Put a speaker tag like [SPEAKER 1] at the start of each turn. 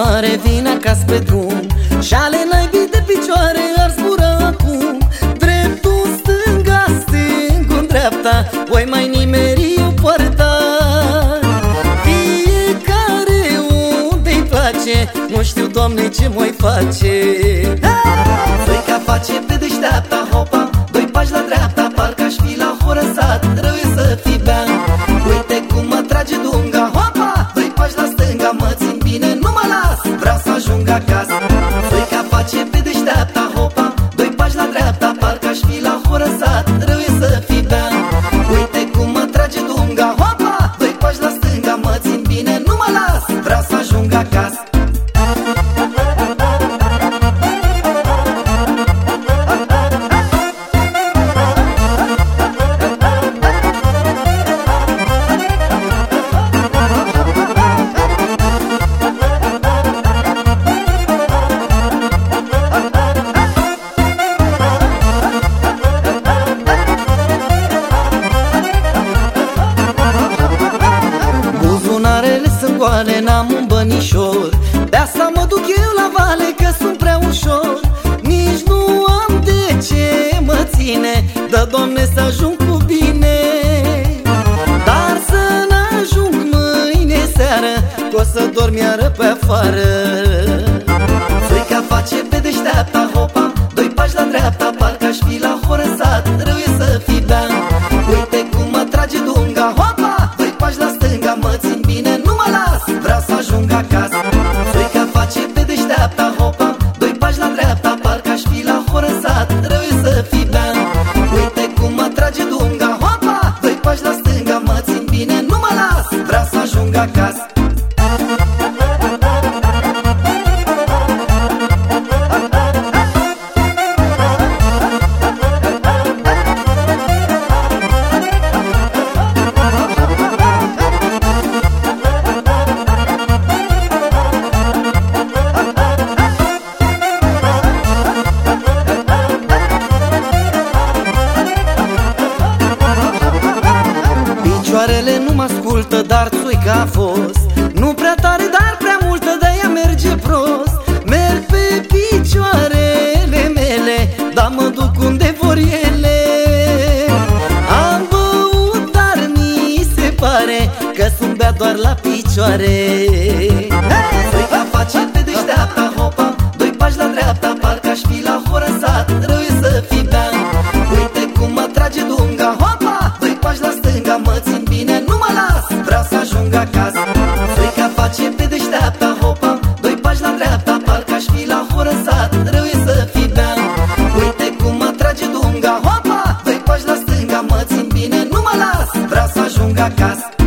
[SPEAKER 1] soare vine acasă pe drum. Și ale naibii de picioare ar zbura acum. Dreptul stânga, stângul dreapta Voi mai nimeri o poarta. Fiecare unde-i place Nu știu, Doamne, ce mai face.
[SPEAKER 2] Frica face pe deșteapta, hopa Doi pași la dreapta, parcă aș fi la horăsat Trebuie să fii bea
[SPEAKER 1] Buzunarele sunt goale, n-am un bănișor. De asta mă duc eu la vale, că sunt prea ușor. Nici nu am de ce mă ține Dă, Doamne, să ajung cu bine. Dar să n-ajung mâine seară Că o să dorm iară pe afară
[SPEAKER 2] să fii bea Uite cum mă trage dunga, hopa Doi pași la stânga, mă țin bine, nu mă las. Vreau să ajung acasă
[SPEAKER 1] Picioarele nu mă ascultă, dar țuica a fost. Nu prea tare, dar prea multă, de-aia merge prost. Merg pe picioarele mele, dar mă duc unde vor ele. Am băut, dar mi se pare că sunt bea doar la picioare.
[SPEAKER 2] Frica face pași la stânga, mă țin bine, nu mă las. Vreau să ajung acasă. Frica face pe deșteapta, hopa Doi pași la dreapta, parcă aș fi la horăsat Trebuie să fii bea Uite cum mă trage dunga, hopa Doi pași la stânga, mă țin bine, nu mă las. Vreau să ajung acasă